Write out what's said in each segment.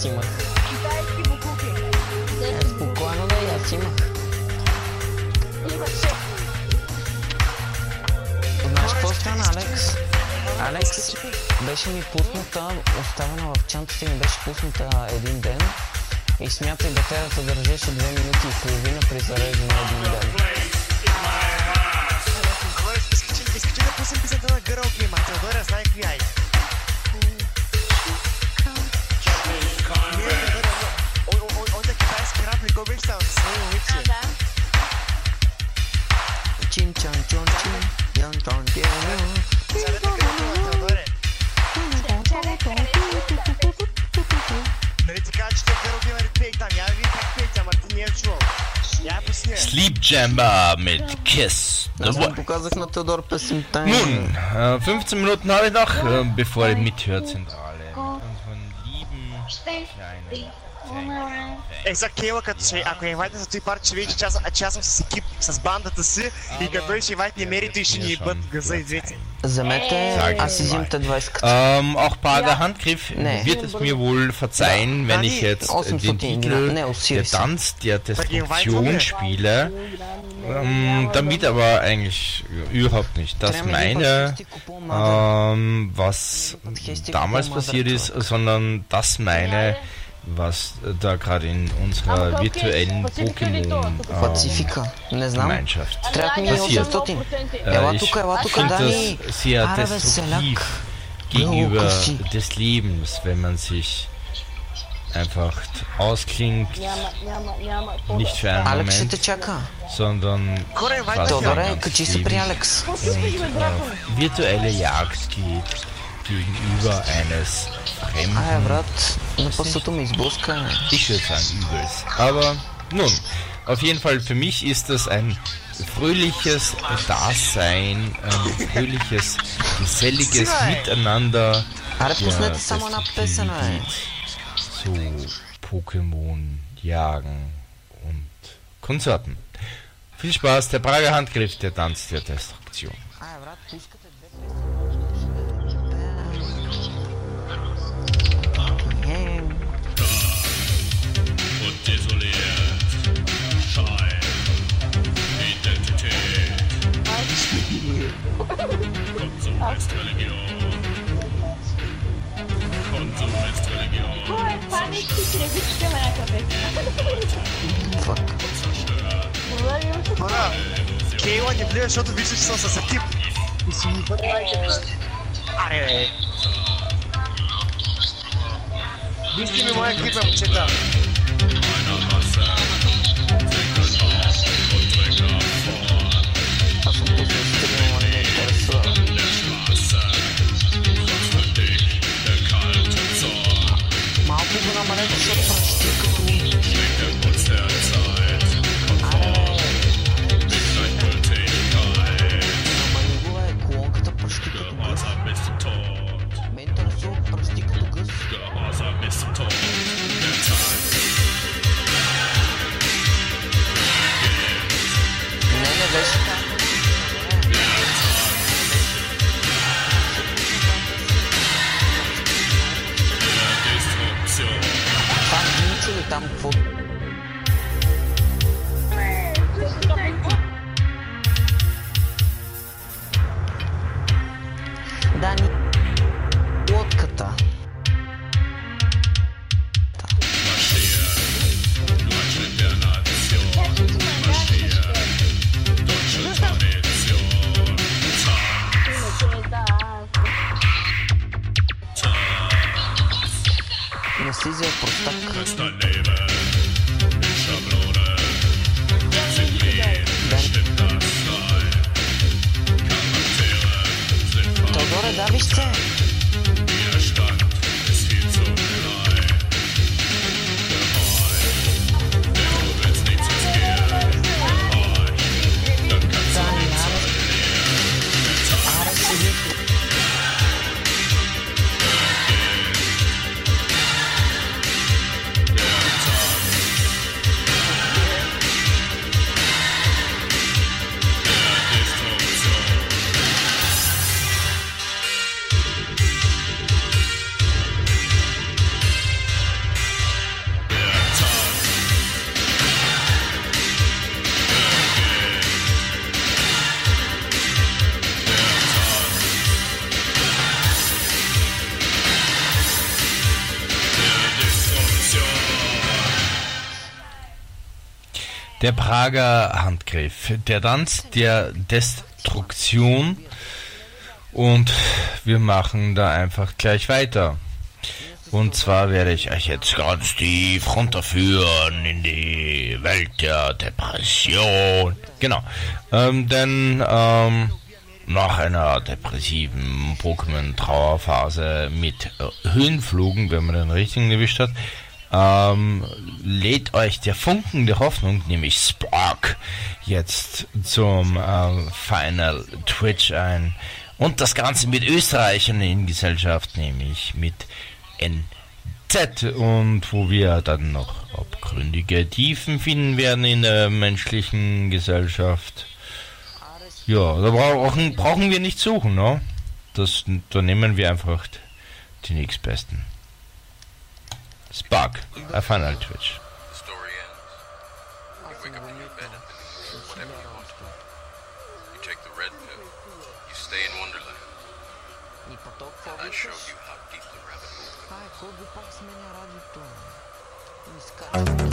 аз имах. Китайски букуки. Е, спокойно да и аз имах. Имаше. Знаеш какво стана, Алекс? Алекс, беше ми пусната, оставена в чантата ми беше пусната един ден и смятай батерията държеше 2 минути и половина при зареждане един ден. Изкачи да пуснем песента на Girl Game, Теодора знае коя е. Rico Rickstown. Sing with. Chin chan chon chin, yan tan Sleep Jamba mit Kiss. Nun, äh, 15 Minuten habe ich noch, äh, bevor ihr mithört, sind Mit unseren lieben kleinen. Е, сега Кейла, като ще, ако я инвайтне за този парк, ще види, че аз, че аз съм с екип, с бандата си и като той ще инвайтне мерито и ще ни ебат газа и двете. Вземете, Sag аз си ich взимам те 20 ката. Ähm, auch Pader Ja. Handgriff Nee. wird es mir wohl verzeihen, wenn ich Dani, jetzt äh, awesome den Footing, Titel nee, aus Der Series. Tanz der Destruktion weiter. spiele. Ähm, damit aber eigentlich überhaupt nicht. Das meine, ähm, was damals passiert ist, sondern das meine, was da gerade in unserer virtuellen Pokémon-Gemeinschaft ähm, passiert. Äh, ich finde das sehr destruktiv gegenüber des Lebens, wenn man sich einfach ausklingt, nicht für einen Moment, sondern quasi Alex. Und, äh, virtuelle Jagd geht gegenüber eines Fremden. Ich würde sagen Übels. Aber nun, auf jeden Fall für mich ist das ein fröhliches Dasein, ein fröhliches, geselliges Miteinander. Ja, so Pokémon jagen und Konzerten. Viel Spaß, der Prager Handgriff, der Tanz der Destruktion. Und desoliert. Schein, Identität. Konsum ist Religion. Konsum ist Religion. Кой е паник ти тревичка на Фак. Хора, Кейла не влияе, защото виждаш, че съм с екип. И си ни бъде. Аре, бе. Вижте ми моя бе, момчета. Touch, touch. Der Prager Handgriff. Der Tanz der Destruktion. Und wir machen da einfach gleich weiter. Und zwar werde ich euch jetzt ganz tief runterführen in die Welt der Depression. Genau. Ähm, denn ähm, nach einer depressiven Pokémon-Trauerphase mit äh, Höhenflugen, wenn man den richtigen erwischt hat, ähm, lädt euch der Funken der Hoffnung, nämlich Spark, jetzt zum äh, Final Twitch ein. Und das Ganze mit Österreichern in Gesellschaft, nämlich mit NZ. Und wo wir dann noch abgründige Tiefen finden werden in der menschlichen Gesellschaft. Ja, da brauchen, brauchen wir nicht suchen, ne? Das, da nehmen wir einfach die nächstbesten. Spock. I found Twitch. The story ends. You wake up in your bed whatever you want. You take the red pill. You stay in Wonderland. And I show you how deep the rabbit hole goes.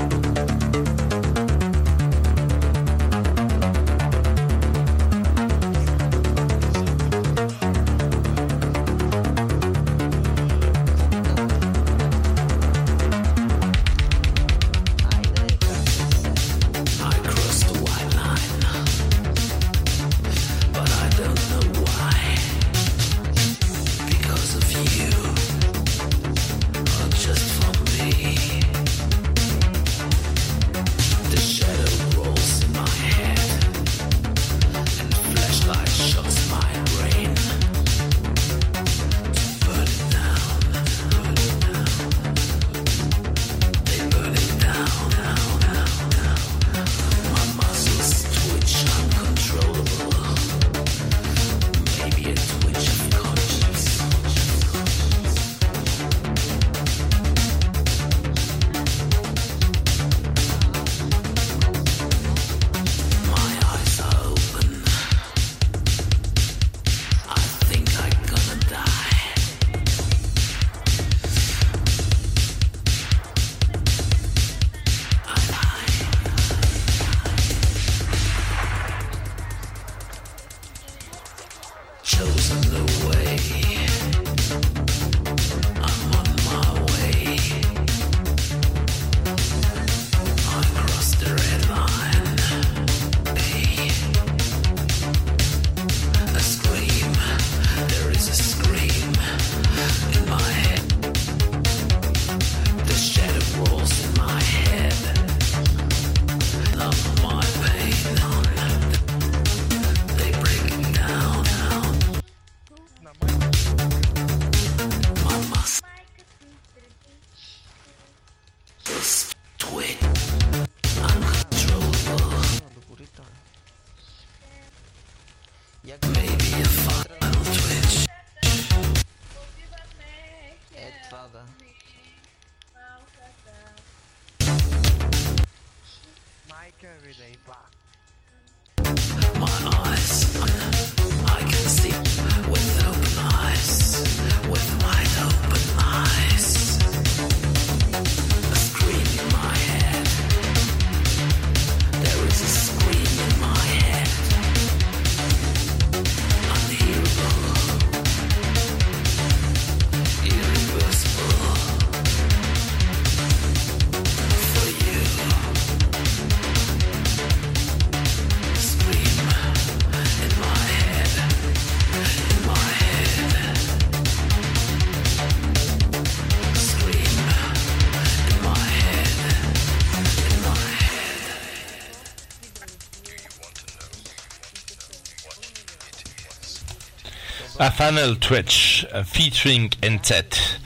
Final Twitch äh, featuring NZ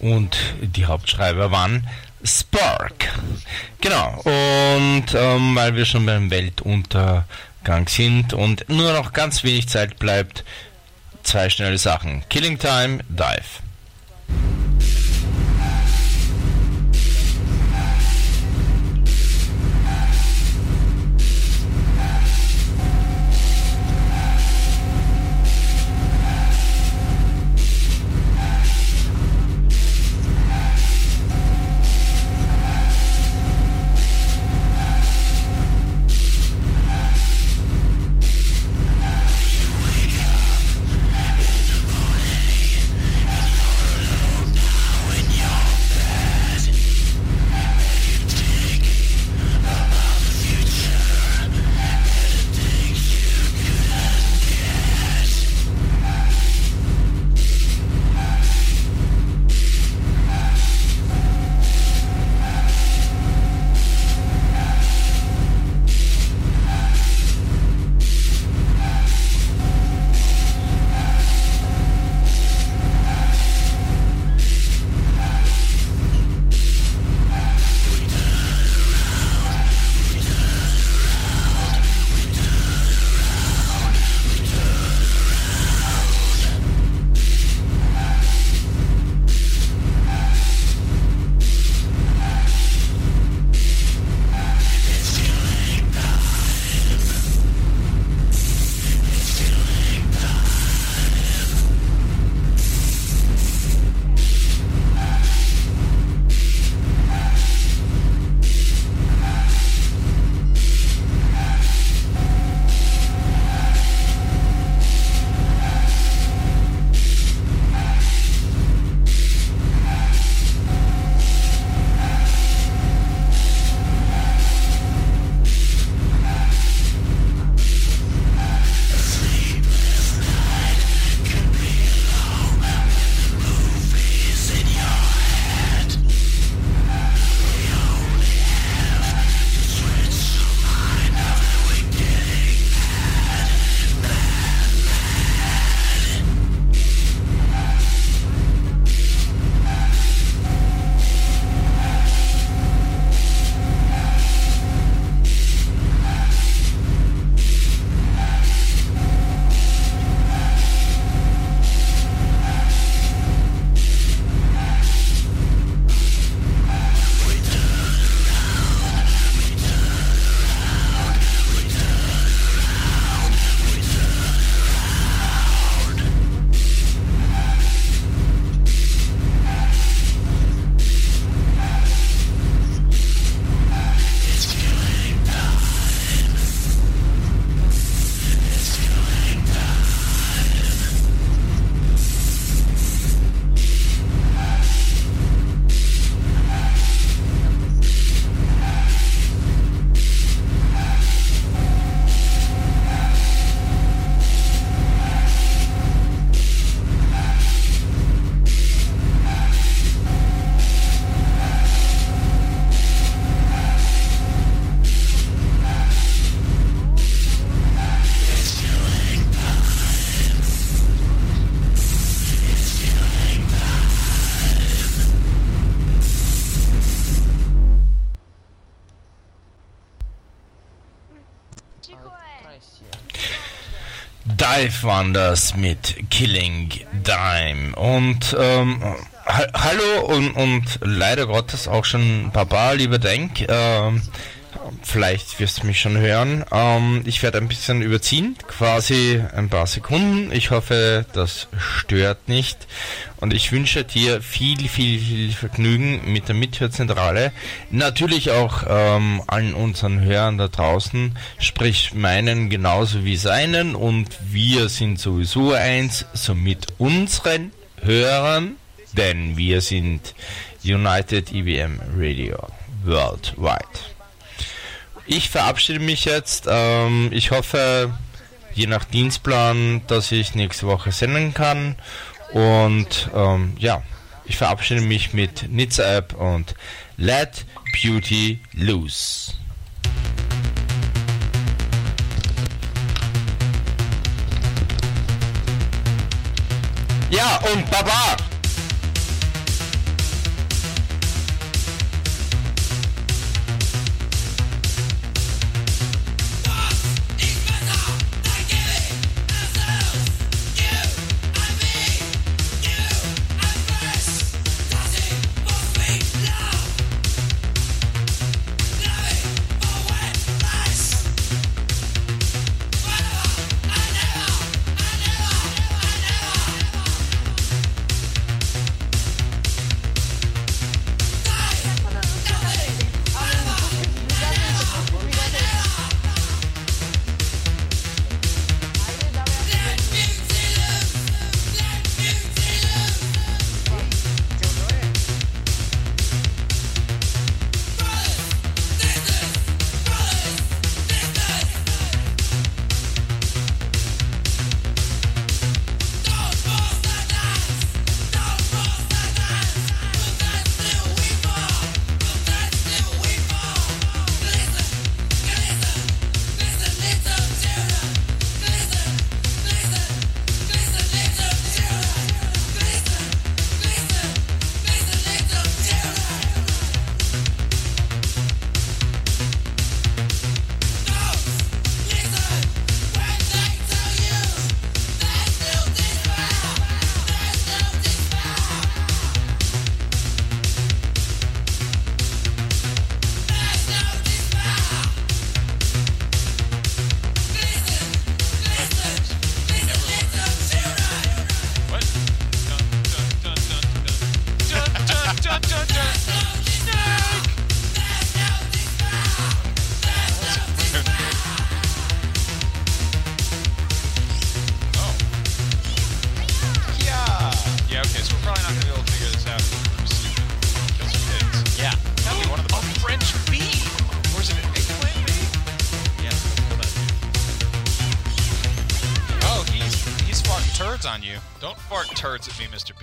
und die Hauptschreiber waren Spark. Genau, und ähm, weil wir schon beim Weltuntergang sind und nur noch ganz wenig Zeit bleibt, zwei schnelle Sachen. Killing Time, Dive. Dive Wonders mit Killing Dime. Und ähm, ha hallo und, und leider Gottes auch schon Papa, lieber Denk. Ähm, vielleicht wirst du mich schon hören. Ähm, ich werde ein bisschen überziehen, quasi ein paar Sekunden. Ich hoffe, das stört nicht. Und ich wünsche dir viel, viel, viel Vergnügen mit der Mithörzentrale. Natürlich auch ähm, allen unseren Hörern da draußen, sprich meinen genauso wie seinen. Und wir sind sowieso eins, somit unseren Hörern, denn wir sind United IBM Radio Worldwide. Ich verabschiede mich jetzt. Ähm, ich hoffe, je nach Dienstplan, dass ich nächste Woche senden kann. Und ähm, ja, ich verabschiede mich mit Nizza App und Let Beauty Loose. Ja, und Baba! Hallo, schönen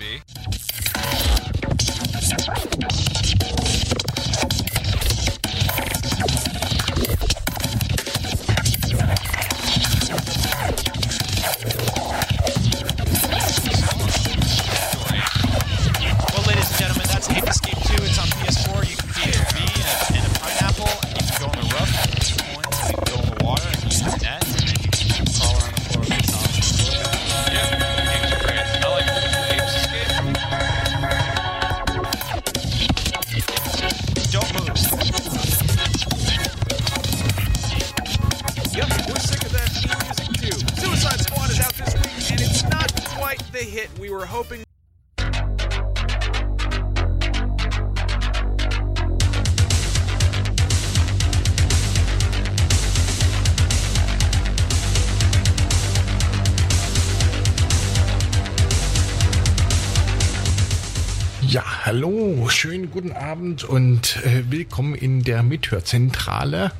guten Abend und äh, willkommen in der Mithörzentrale.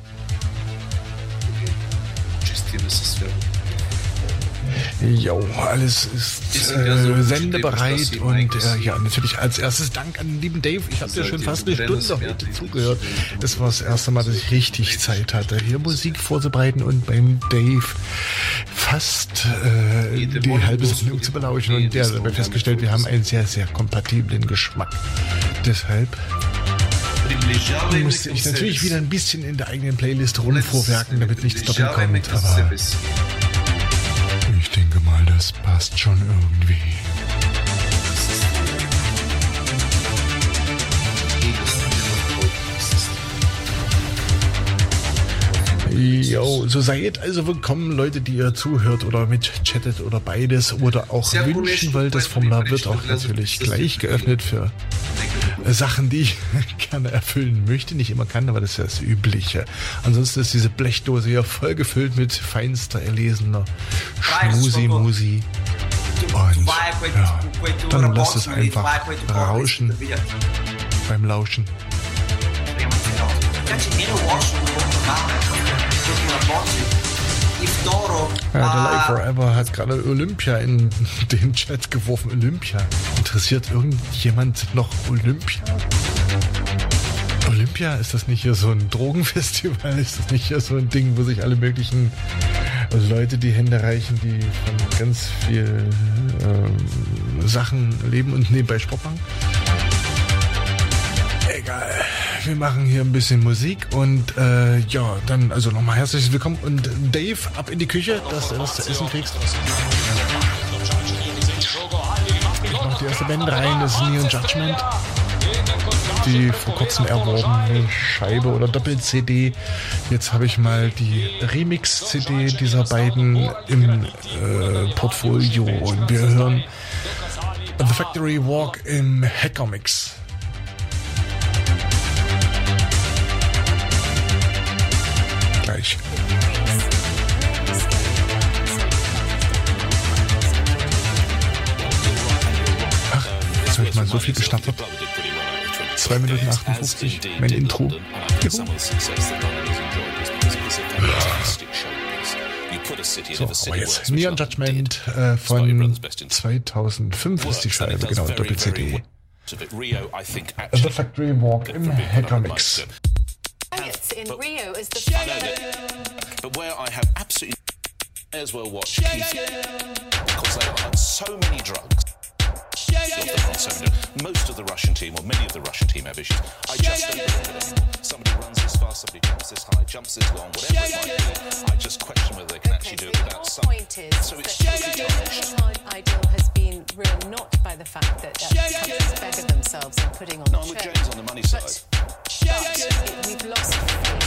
Tschüss, Jo, alles ist äh, sendebereit und äh, ja, natürlich als erstes Dank an den lieben Dave. Ich habe dir schon fast eine Stunde heute zugehört. Das war das erste Mal, dass ich richtig Zeit hatte, hier Musik vorzubereiten und beim Dave fast äh, die halbe Sendung zu belauschen und der hat festgestellt, wir haben einen sehr, sehr kompatiblen Geschmack. Deshalb musste ich natürlich wieder ein bisschen in der eigenen Playlist rumvorwerken, damit nichts doppelt kommt, aber denke mal, das passt schon irgendwie. Jo, so seid also willkommen, Leute, die ihr zuhört oder mit chattet oder beides oder auch wünschen wollt. Das Formular wird auch natürlich gleich geöffnet für Sachen, die ich gerne erfüllen möchte. Nicht immer kann, aber das ist ja das Übliche. Ansonsten ist diese Blechdose hier voll gefüllt mit feinster erlesener Schmusi-Musi. Und ja, dann lasst es einfach rauschen beim Lauschen. Ja, der Life Forever hat gerade Olympia in den Chat geworfen. Olympia. Interessiert irgendjemand noch Olympia? Olympia, ist das nicht hier so ein Drogenfestival? Ist das nicht hier so ein Ding, wo sich alle möglichen Leute die Hände reichen, die von ganz viel ähm, Sachen leben und nebenbei Sport machen? Egal wir machen hier ein bisschen Musik und äh, ja, dann also nochmal herzlich willkommen und Dave, ab in die Küche, dass du was zu essen kriegst. Ich mach die erste Band rein, das ist Neon Judgment. Die vor kurzem erworbene Scheibe oder Doppel-CD. Jetzt habe ich mal die Remix-CD dieser beiden im äh, Portfolio und wir hören The Factory Walk im Hacker Mix. Mal so viel gestartet. 2 Minuten 58, mein Intro. Juhu. So, aber jetzt Neon Judgment äh, von 2005 ist die Scheibe, genau, Doppel-CD. The Factory Walk im Hacker Mix. in but, Rio as the. That, but where I have absolutely as well watch because they on so many drugs. Most of the Russian team, or many of the Russian team, have issues. I just don't them. Somebody runs this fast, somebody jumps this high, jumps this long, whatever it might be. I just question whether they can okay, actually so do it without some. Point is so it's that ideal has been ruined not by the fact that countries beggar themselves and putting on no, the I'm with James on the money side. But, but we've lost. I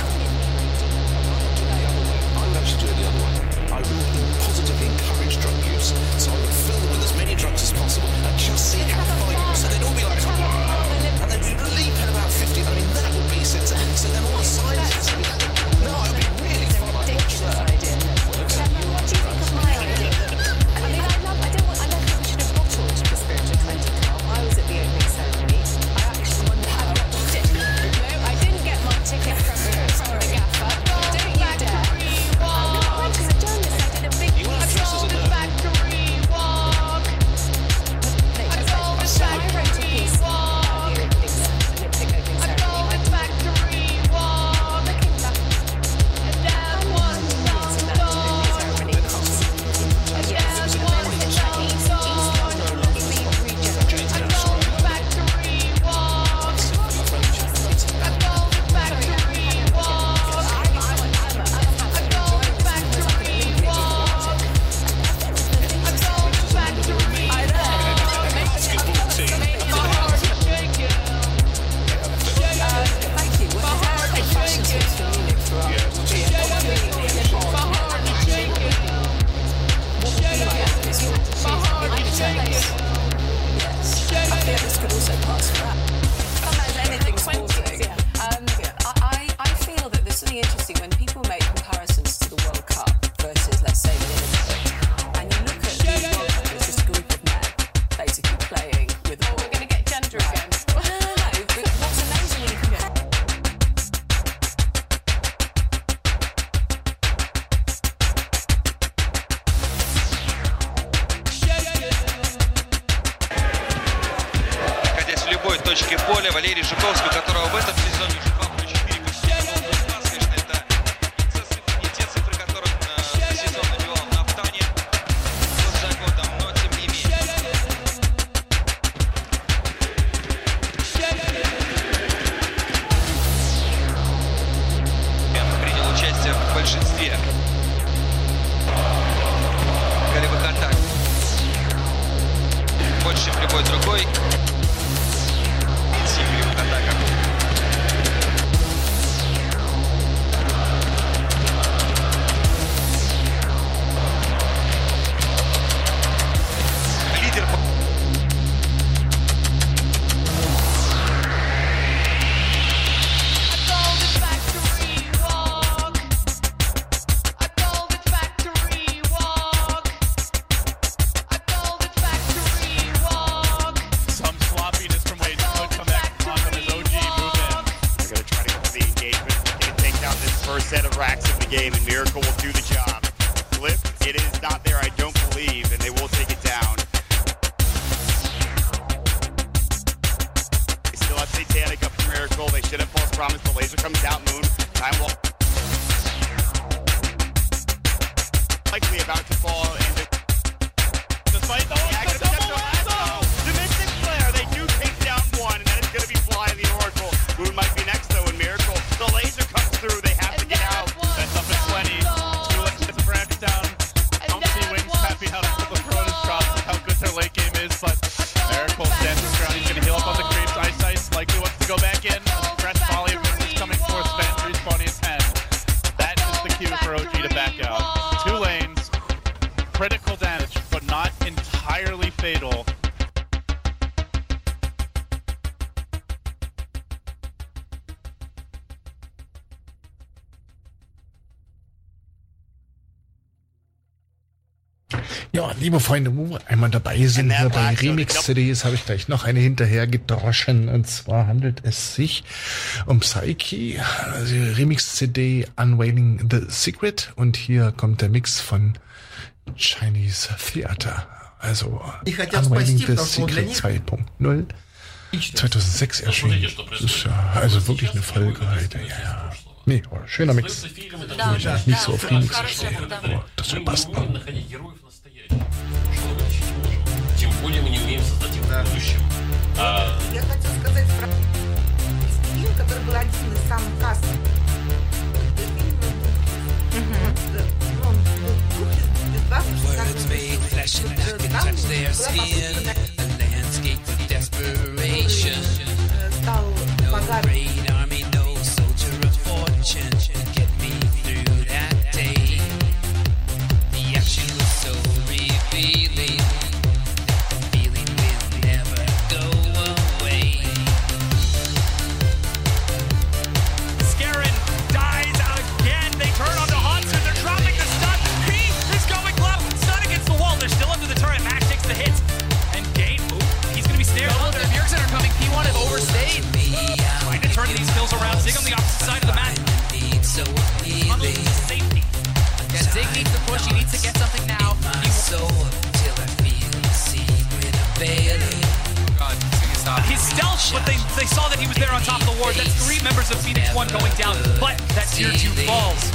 Ja, liebe Freunde, wo wir einmal dabei sind wir bei Remix CDs, habe ich gleich noch eine hinterher gedroschen. Und zwar handelt es sich um Psyche, also Remix CD Unveiling the Secret. Und hier kommt der Mix von Chinese Theater. Also Unveiling the Secret 2.0. 2006 erschienen. Ja, also wirklich eine Folge heute. Ja, ja. Nee, schöner Mix. Ja, nicht so auf Remix stehe. Oh, das passt mal. Что мы еще не можем? Тем более мы не умеем создать их в будущем. А... Я хотел сказать про фильм, который был один из самых кассовых. Words made but they, they saw that he was there on top of the ward. That's three members of Phoenix One going down, but that tier two falls.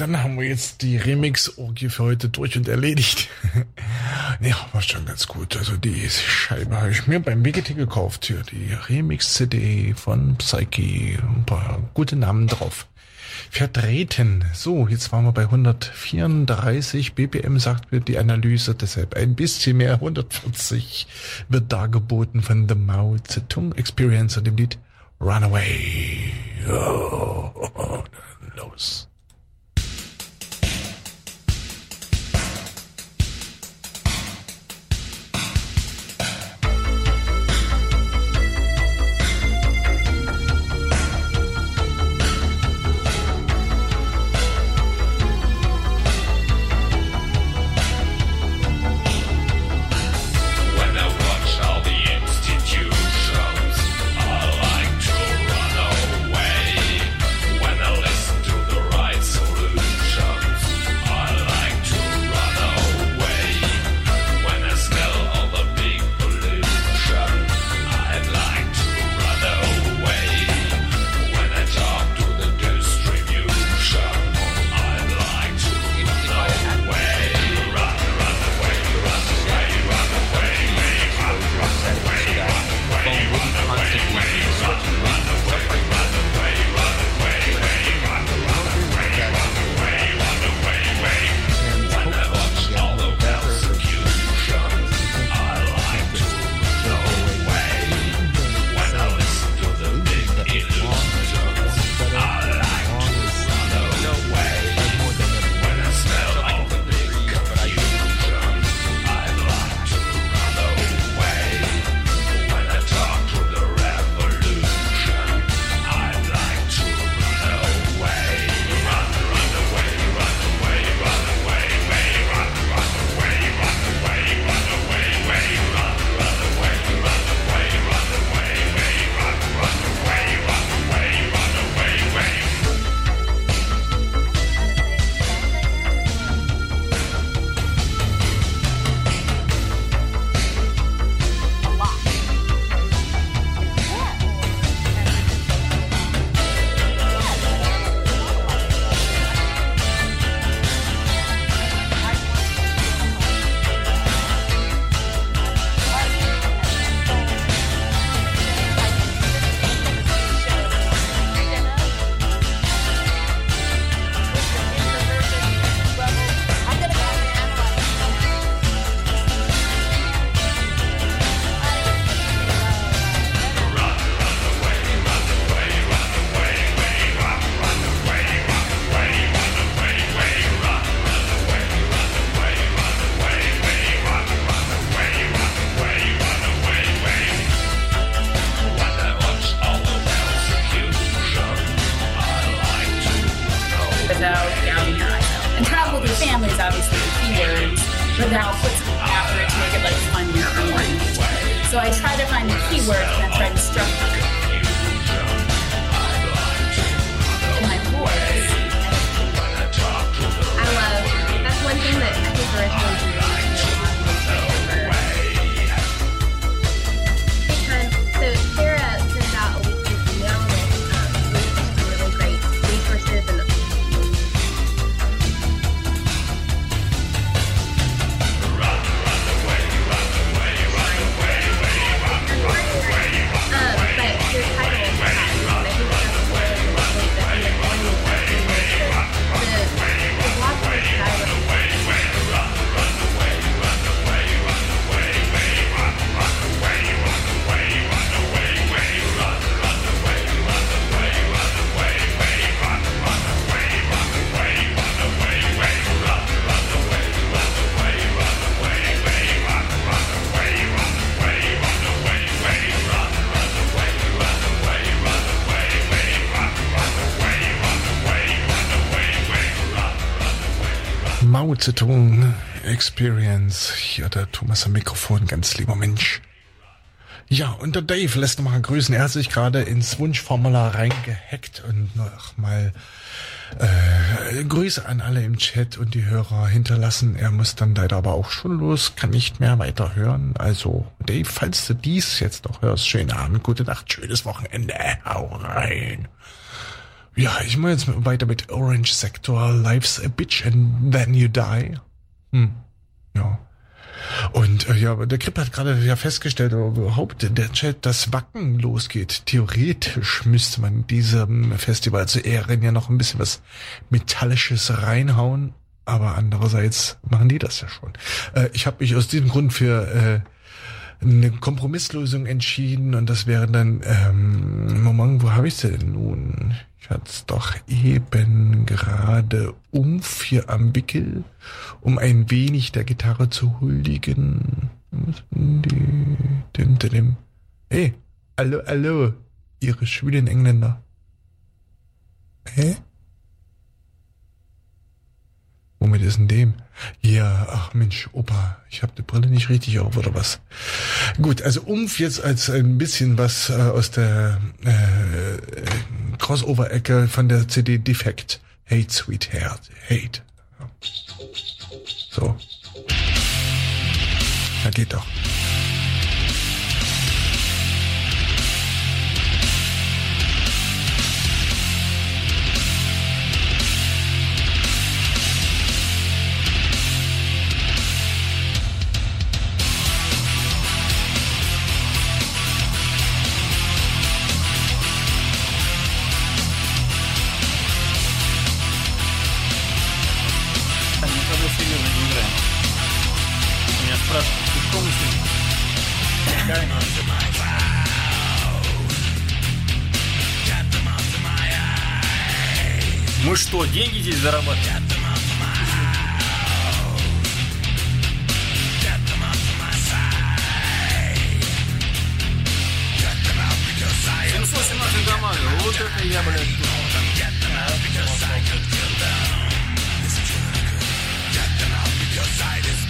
dann haben wir jetzt die Remix-Orgie für heute durch und erledigt. ja, war schon ganz gut. Also die Scheibe habe ich mir beim Wikity gekauft. Hier, die Remix-CD von Psyche. Ein paar gute Namen drauf. Vertreten. So, jetzt waren wir bei 134 BPM, sagt mir die Analyse. Deshalb ein bisschen mehr. 140 wird dargeboten von The Mao Zedong Experience und dem Lied Runaway. Oh, oh, oh, los. Zedong Experience. Hier der Thomas am Mikrofon, ganz lieber Mensch. Ja, und der Dave lässt nochmal grüßen. Er hat sich gerade ins Wunschformular reingehackt und noch mal äh, Grüße an alle im Chat und die Hörer hinterlassen. Er muss dann leider aber auch schon los, kann nicht mehr weiterhören. Also, Dave, falls du dies jetzt noch hörst, schönen Abend, gute Nacht, schönes Wochenende. Hau rein. Ja, ich mache jetzt weiter mit Orange Sector, Life's a Bitch and Then You Die. Hm. Ja. Und äh, ja, der Kripp hat gerade ja festgestellt, überhaupt der Chat, dass Wacken losgeht. Theoretisch müsste man diesem Festival zu Ehren ja noch ein bisschen was Metallisches reinhauen. Aber andererseits machen die das ja schon. Äh, ich habe mich aus diesem Grund für äh, eine Kompromisslösung entschieden und das wäre dann, ähm, Moment, wo habe ich sie denn nun? Ich hatte es doch eben gerade umf hier am Wickel, um ein wenig der Gitarre zu huldigen. Hey, hallo, hallo, ihre schwulen Engländer. Hä? Womit ist denn dem? Ja, ach Mensch, Opa, ich habe die Brille nicht richtig auf oder was? Gut, also Umf jetzt als ein bisschen was äh, aus der äh, Crossover-Ecke von der CD Defect. Hate, Sweetheart, Hate. So. Na geht doch. Никогда серьезно не играем. Меня спрашивают, ты что? Мы что, деньги здесь зарабатываем? Семьсот семнадцать команды. Вот это я, блядь. society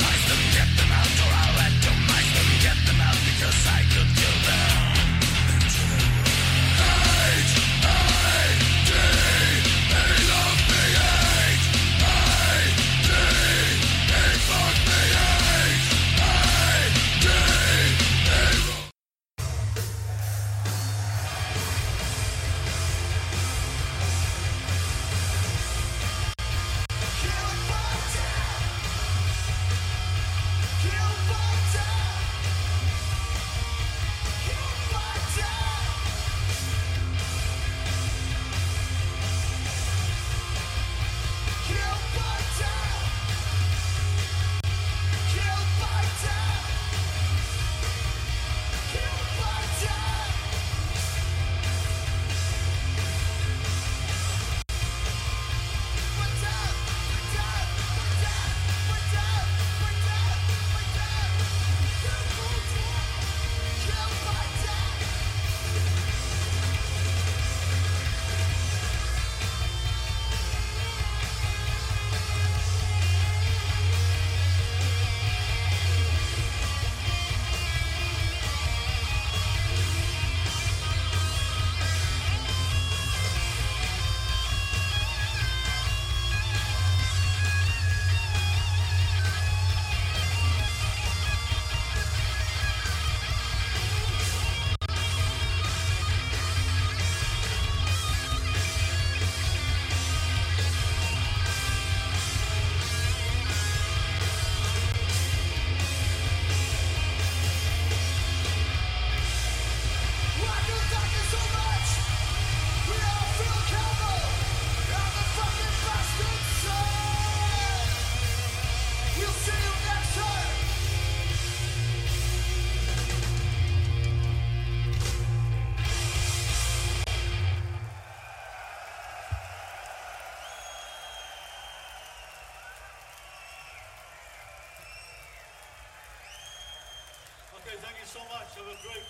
so much. Have a great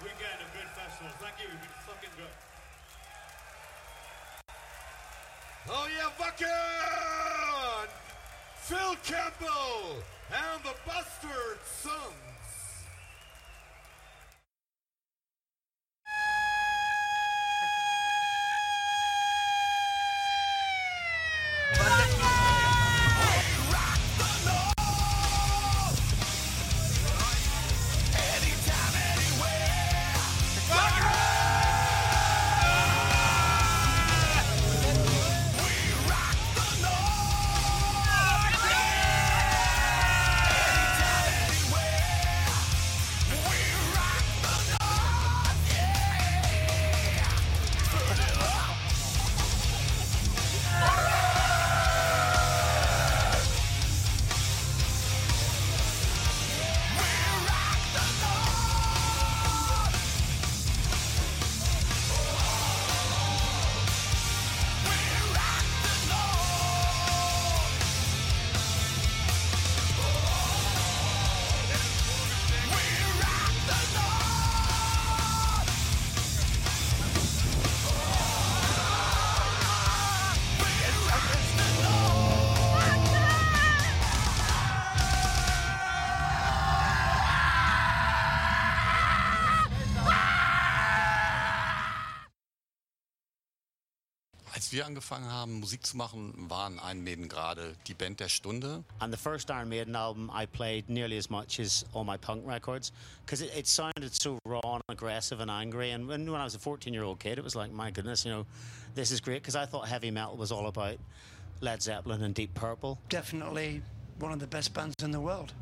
weekend, a great festival. Thank you. You've been fucking good. Oh yeah, Wacken! Phil Campbell and the Bastard Sons. Wir angefangen haben, Musik zu machen, waren Iron Maiden gerade die Band der Stunde. And the first Iron Maiden album, I played nearly as much as all my punk records because it, it sounded so raw and aggressive and angry. And when, when I was a 14 year old kid, it was like, my goodness, you know, this is great because I thought heavy metal was all about Led Zeppelin and Deep Purple. Definitely one of the best bands in the world.